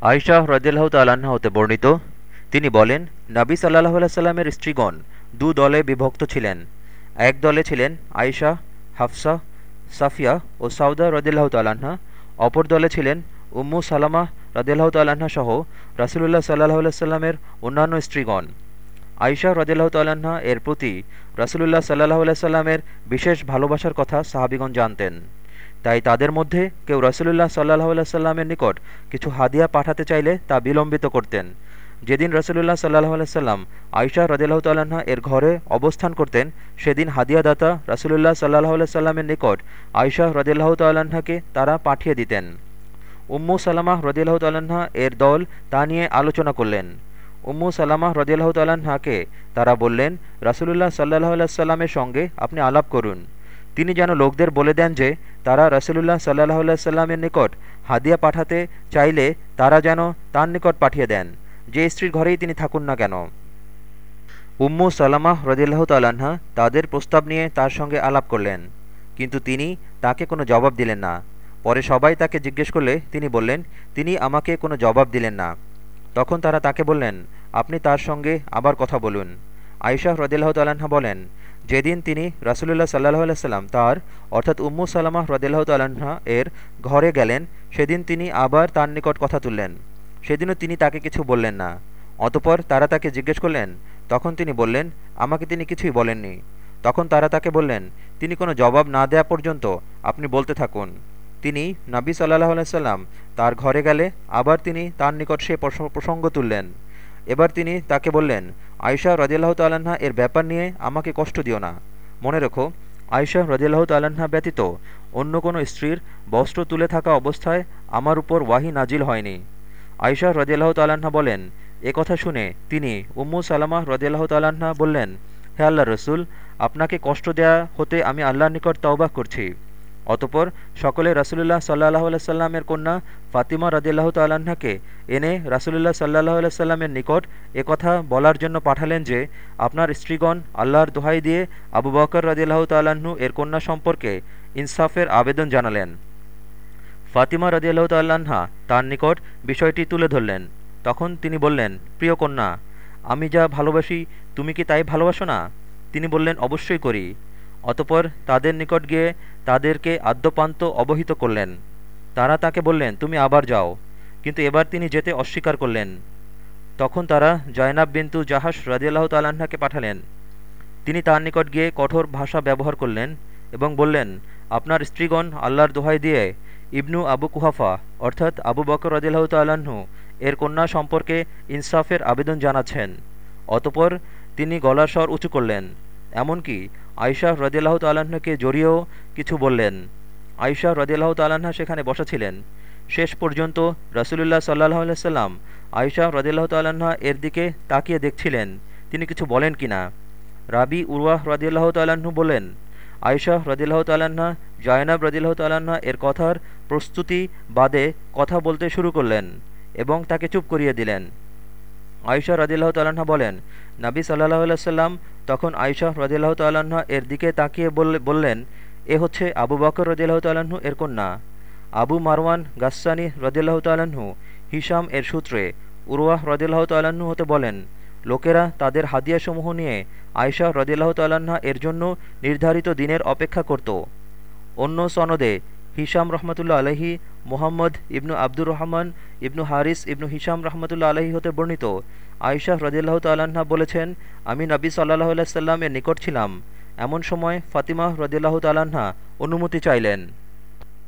আয়শাহ রদিল্লাহ তাল্লাহ্ন হতে বর্ণিত, তিনি বলেন, নাবী সাল্লাহ সাল্লামের স্ত্রীগণ দু দলে বিভক্ত ছিলেন। এক দলে ছিলেন আয়শা, হাফসা, সাফিয়া ও সাউদা রদিল্লাহ তাল্লাহা অপর দলে ছিলেন উম্মু সালামা রদিল্লাহ তাল্লাহা সহ রাসুলুল্লাহ সাল্লাহ সাল্লামের অন্যান্য স্ত্রীগণ। আয়শা রদিল্লাহ তাল্লাহা এর প্রতি রাসুলুল্লাহ সাল্লাহ সাল্লামের বিশেষ ভালোবাসার কথা সাহাবিগণ জানতেন। তাই তাদের মধ্যে কেউ রসুলুল্লাহ সাল্লাহ সাল্লামের নিকট কিছু হাদিয়া পাঠাতে চাইলে তা বিলম্বিত করতেন। যেদিন রসুলুল্লাহ সাল্লাহ সাল্লাম আয়সা রদিল্লাহ তাল্লাহা এর ঘরে অবস্থান করতেন, সেদিন হাদিয়াদাতা রসুলুল্লাহ সাল্লাহ সাল্লামের নিকট আয়সা রদিল্লাহ তাল্লাহাকে তারা পাঠিয়ে দিতেন। উম্মু সালামাহ রদিল্লাহ তাল্লাহা এর দল তা নিয়ে আলোচনা করলেন। উম্মু সালামাহ রদিল্লাহ তাল্লাহাকে তারা বললেন, রাসুলুল্লাহ সাল্লাহ সাল্লামের সঙ্গে আপনি আলাপ করুন। তিনি যেন লোকদের বলে দেন যে, তারা রসুলুল্লাহ সাল্লাহ সাল্লামের নিকট হাদিয়া পাঠাতে চাইলে তারা যেন তার নিকট পাঠিয়ে দেন, যে স্ত্রীর ঘরেই তিনি থাকুন না কেন। উম্মু সালামাহ রদিল্লাহ তাল্লাহা তাদের প্রস্তাব নিয়ে তার সঙ্গে আলাপ করলেন, কিন্তু তিনি তাকে কোনো জবাব দিলেন না। পরে সবাই তাকে জিজ্ঞেস করলে তিনি বললেন, তিনি আমাকে কোনো জবাব দিলেন না। তখন তারা তাকে বললেন, আপনি তার সঙ্গে আবার কথা বলুন। আয়শাহ রদিল্লাহ তাল্লাহা বলেন যেদিন তিনি রাসুলুল্লাহ সাল্লাহ সাল্লাম তার, অর্থাৎ উম্মু সালামাহ রদিল্লাহ তাল্লাহা এর ঘরে গেলেন, সেদিন তিনি আবার তার নিকট কথা তুললেন। সেদিনও তিনি তাকে কিছু বললেন না। অতপর তারা তাকে জিজ্ঞেস করলেন, তখন তিনি বললেন, আমাকে তিনি কিছুই বলেননি। তখন তারা তাকে বললেন, তিনি কোনো জবাব না দেয়া পর্যন্ত আপনি বলতে থাকুন। তিনি নাবী সাল্লাহ সাল্লাম তার ঘরে গেলে আবার তিনি তার নিকট সে প্রসঙ্গ তুললেন। এবার তিনি তাকে বললেন আয়সা রদিল্লাহ তাল্লাহা এর ব্যাপার নিয়ে আমাকে কষ্ট দিও না। মনে রেখো আয়সা রদিল্লাহ তাল্লাহা ব্যতীত অন্য কোনো স্ত্রীর বস্ত্র তুলে থাকা অবস্থায় আমার উপর ওয়াহি নাজিল হয়নি। আয়সা রদিল্লাহ তাল্লাহা বলেন, এ কথা শুনে তিনি উম্মু সালামা রদিল্লাহ তাল্লাহা বললেন, হে আল্লাহ রসুল, আপনাকে কষ্ট দেয়া হতে আমি আল্লাহর নিকট তওবাহ করছি। অতপর সকলে রাসুলুল্লাহ সাল্লাহ সাল্লামের কন্যা ফাতিমা রদিল্লাহ তাল্লাহাকে এনে রাসুলুল্লাহ সাল্লাহ সাল্লামের নিকট কথা বলার জন্য পাঠালেন যে, আপনার স্ত্রীগণ আল্লাহর দোহাই দিয়ে আবু বকর রদিল্লাহ তাল্লাহ্ন এর কন্যা সম্পর্কে ইনসাফের আবেদন জানালেন। ফাতিমা রদিয়াল্লাহ তাল্লাহা তার নিকট বিষয়টি তুলে ধরলেন। তখন তিনি বললেন, প্রিয় কন্যা, আমি যা ভালোবাসি, তুমি কি তাই ভালোবাসো না? তিনি বললেন, অবশ্যই করি। অতপর তাদের নিকট গিয়ে তাদেরকে আদ্যপান্ত অবহিত করলেন। তারা তাকে বললেন, তুমি আবার যাও। কিন্তু এবার তিনি যেতে অস্বীকার করলেন। তখন তারা জয়নাব বিন্তু জাহাস রাজিয়াল্লাহ তাল্লাহাকে পাঠালেন। তিনি তার নিকট গিয়ে কঠোর ভাষা ব্যবহার করলেন এবং বললেন, আপনার স্ত্রীগণ আল্লাহর দোহাই দিয়ে ইবনু আবু কুহাফা অর্থাৎ আবু বকর রদিল্লাহ তাল্লাহ্ন এর কন্যা সম্পর্কে ইনসাফের আবেদন জানাচ্ছেন। অতপর তিনি গলার স্বর উঁচু করলেন। এমনকি আয়শাহ রদিল্লাহ তাল্লাহ্নকে জড়িয়েও কিছু বললেন। আয়শাহ রদিল্লাহ তাল্লাহা সেখানে বসা ছিলেন। শেষ পর্যন্ত রসুলুল্লাহ সাল্লাহ সাল্লাম আয়শাহ রদিল্লাহ তাল্লাহা এর দিকে তাকিয়ে দেখছিলেন, তিনি কিছু বলেন কি না রাবি উরওয়াহ রদিল্লাহ তাল্লাহ্ন বলেন আয়শাহ রদিল্লাহ তাল্লাহা জয়নাব রদিল্লাহ তাল্লাহা এর কথার প্রস্তুতি বাদে কথা বলতে শুরু করলেন এবং তাকে চুপ করিয়ে দিলেন। আয়শা রদিল্লাহ তাল্লাহা বলেন, নাবী সাল্লাহ সাল্লাম তখন আয়শাহ রদিল্লাহ তাল্লাহা এর দিকে তাকিয়ে বললেন, এ হচ্ছে আবু বকর রদিল্লাহ তাল্লাহ্ন এর কন্যা। আবু মারওয়ান গাসানি রদিল্লাহ তাল্লাহ্ন হিসাম এর সূত্রে উরওয়াহ রদিল্লাহ তাল্লাহ্ন হতে বলেন, লোকেরা তাদের হাদিয়াসমূহ নিয়ে আয়শা রদিল্লাহ তাল্লাহা এর জন্য নির্ধারিত দিনের অপেক্ষা করত। অন্য সনদে হিসাম রহমতুল্লা আলহি মোহাম্মদ ইবনু আব্দুর রহমান, ইবনু হারিস, ইবনু হিসাম রহমতুল্লা আলহী হতে বর্ণিত। আয়শাহ রদিল্লাহ তাল্লাহা বলেছেন, আমি নবী সাল্লাহ আল্লাহ সাল্লামের নিকট ছিলাম। এমন সময় ফাতিমা রদিল্লাহ তাল্লাহা অনুমতি চাইলেন।